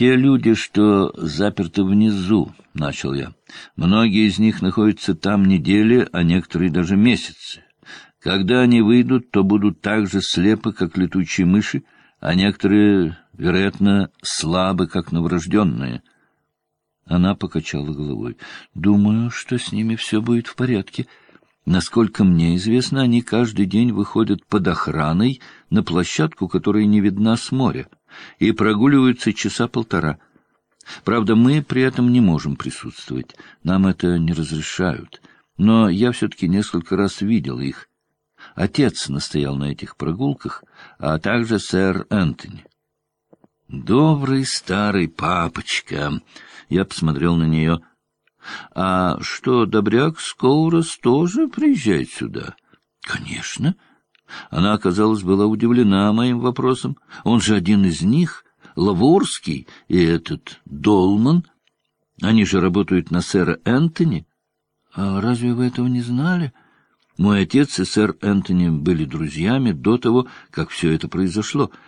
«Те люди, что заперты внизу», — начал я. «Многие из них находятся там недели, а некоторые даже месяцы. Когда они выйдут, то будут так же слепы, как летучие мыши, а некоторые, вероятно, слабы, как новорожденные». Она покачала головой. «Думаю, что с ними все будет в порядке». Насколько мне известно, они каждый день выходят под охраной на площадку, которая не видна с моря, и прогуливаются часа полтора. Правда, мы при этом не можем присутствовать, нам это не разрешают, но я все-таки несколько раз видел их. Отец настоял на этих прогулках, а также сэр Энтони. «Добрый старый папочка!» Я посмотрел на нее. — А что, Добряк Скоурос тоже приезжает сюда? — Конечно. Она, оказалось, была удивлена моим вопросом. Он же один из них, Лаворский и этот Долман. Они же работают на сэра Энтони. А разве вы этого не знали? Мой отец и сэр Энтони были друзьями до того, как все это произошло —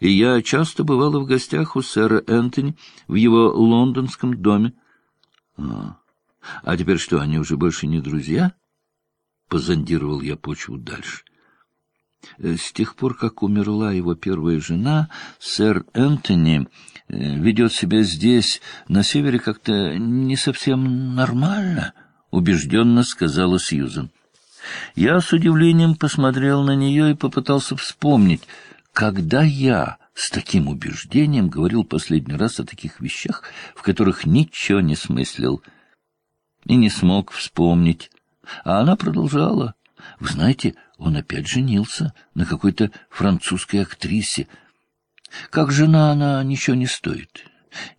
и я часто бывала в гостях у сэра Энтони в его лондонском доме. А, а теперь что, они уже больше не друзья? Позондировал я почву дальше. Э, с тех пор, как умерла его первая жена, сэр Энтони э, ведет себя здесь, на севере, как-то не совсем нормально, — убежденно сказала Сьюзен. Я с удивлением посмотрел на нее и попытался вспомнить — когда я с таким убеждением говорил последний раз о таких вещах, в которых ничего не смыслил и не смог вспомнить. А она продолжала. Вы знаете, он опять женился на какой-то французской актрисе. Как жена она ничего не стоит,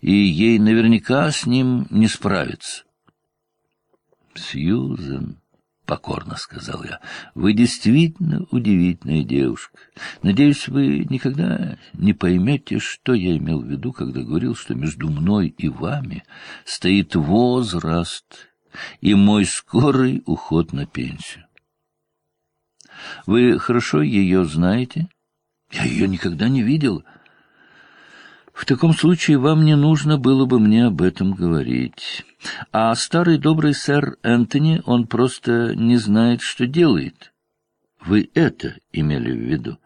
и ей наверняка с ним не справиться. Сьюзен покорно сказал я. — Вы действительно удивительная девушка. Надеюсь, вы никогда не поймете, что я имел в виду, когда говорил, что между мной и вами стоит возраст и мой скорый уход на пенсию. Вы хорошо ее знаете? Я ее никогда не видел. В таком случае вам не нужно было бы мне об этом говорить. А старый добрый сэр Энтони, он просто не знает, что делает. Вы это имели в виду?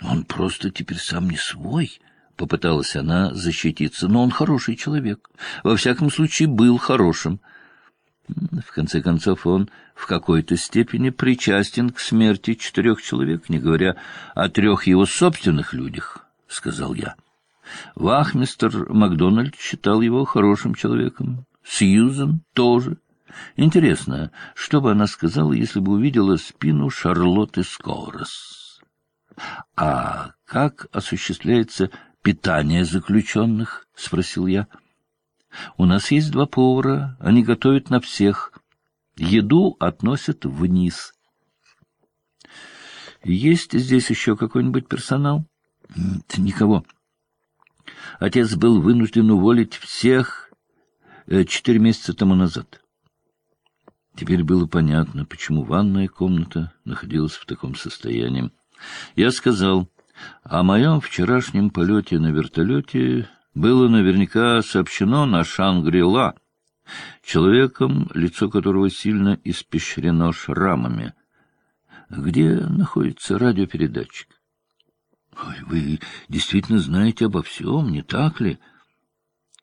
Он просто теперь сам не свой, — попыталась она защититься. Но он хороший человек. Во всяком случае, был хорошим. В конце концов, он в какой-то степени причастен к смерти четырех человек, не говоря о трех его собственных людях, — сказал я. Вахмистер Макдональд считал его хорошим человеком. Сьюзен тоже. Интересно, что бы она сказала, если бы увидела спину Шарлотты Скорос? — А как осуществляется питание заключенных? — спросил я. — У нас есть два повара, они готовят на всех. Еду относят вниз. — Есть здесь еще какой-нибудь персонал? — Никого. — Отец был вынужден уволить всех э, четыре месяца тому назад. Теперь было понятно, почему ванная комната находилась в таком состоянии. Я сказал, о моем вчерашнем полете на вертолете было наверняка сообщено на Шангри-Ла, человеком, лицо которого сильно испещрено шрамами. Где находится радиопередатчик? Ой, вы действительно знаете обо всем, не так ли?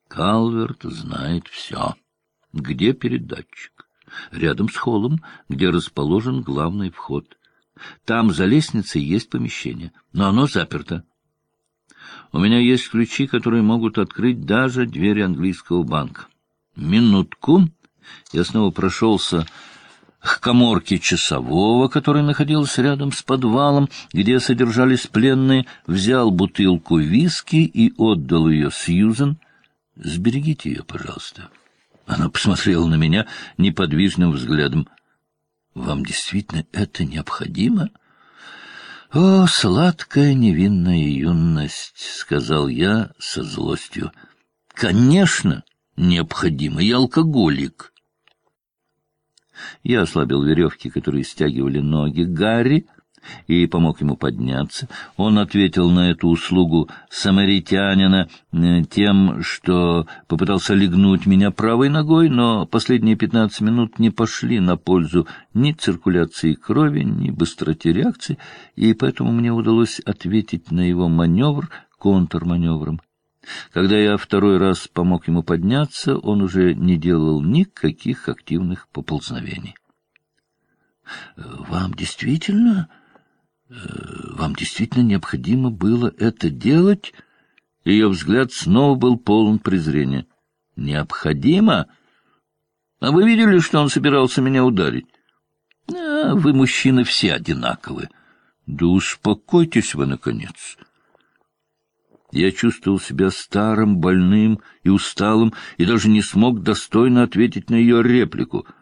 Калверт знает все. Где передатчик? Рядом с холлом, где расположен главный вход. Там за лестницей есть помещение, но оно заперто. У меня есть ключи, которые могут открыть даже двери английского банка. Минутку. Я снова прошелся к коморке часового, который находился рядом с подвалом, где содержались пленные, взял бутылку виски и отдал ее Сьюзен. «Сберегите ее, пожалуйста». Она посмотрела на меня неподвижным взглядом. «Вам действительно это необходимо?» «О, сладкая невинная юность!» — сказал я со злостью. «Конечно, необходимо. Я алкоголик». Я ослабил веревки, которые стягивали ноги Гарри, и помог ему подняться. Он ответил на эту услугу самаритянина э, тем, что попытался легнуть меня правой ногой, но последние пятнадцать минут не пошли на пользу ни циркуляции крови, ни быстроте реакции, и поэтому мне удалось ответить на его маневр контрманевром. Когда я второй раз помог ему подняться, он уже не делал никаких активных поползновений. — Вам действительно вам действительно необходимо было это делать? Ее взгляд снова был полон презрения. Необходимо? А вы видели, что он собирался меня ударить? А, вы, мужчины, все одинаковы. Да успокойтесь вы, наконец. Я чувствовал себя старым, больным и усталым, и даже не смог достойно ответить на ее реплику —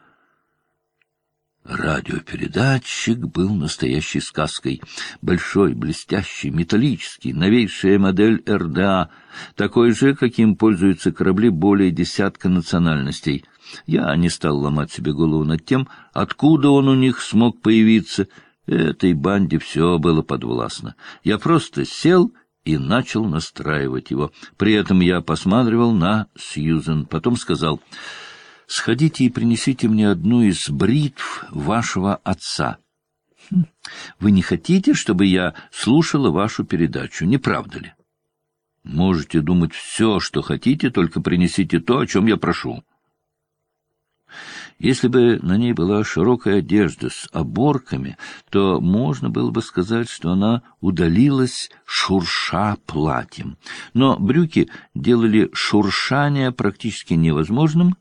Радиопередатчик был настоящей сказкой. Большой, блестящий, металлический, новейшая модель РДА, такой же, каким пользуются корабли более десятка национальностей. Я не стал ломать себе голову над тем, откуда он у них смог появиться. Этой банде все было подвластно. Я просто сел и начал настраивать его. При этом я посматривал на Сьюзен, потом сказал сходите и принесите мне одну из бритв вашего отца. Вы не хотите, чтобы я слушала вашу передачу, не правда ли? Можете думать все, что хотите, только принесите то, о чем я прошу. Если бы на ней была широкая одежда с оборками, то можно было бы сказать, что она удалилась шурша платьем. Но брюки делали шуршание практически невозможным,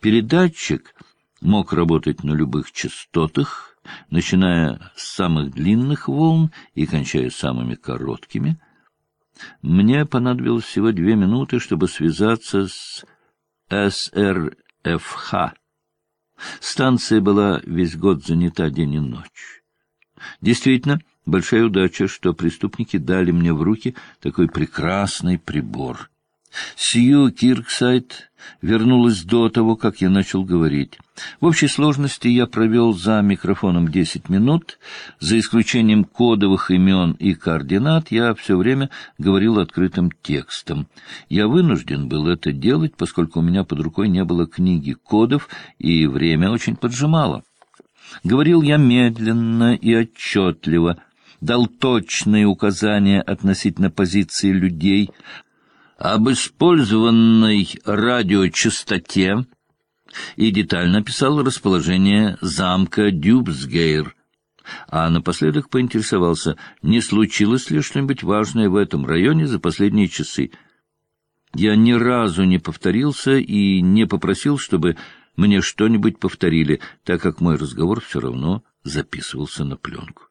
Передатчик мог работать на любых частотах, начиная с самых длинных волн и кончая самыми короткими. Мне понадобилось всего две минуты, чтобы связаться с СРФХ. Станция была весь год занята день и ночь. Действительно, большая удача, что преступники дали мне в руки такой прекрасный прибор. Сью Кирксайд вернулась до того, как я начал говорить. В общей сложности я провел за микрофоном десять минут. За исключением кодовых имен и координат я все время говорил открытым текстом. Я вынужден был это делать, поскольку у меня под рукой не было книги кодов, и время очень поджимало. Говорил я медленно и отчетливо, дал точные указания относительно позиции людей, об использованной радиочастоте и детально описал расположение замка Дюбсгейр, а напоследок поинтересовался, не случилось ли что-нибудь важное в этом районе за последние часы. Я ни разу не повторился и не попросил, чтобы мне что-нибудь повторили, так как мой разговор все равно записывался на пленку.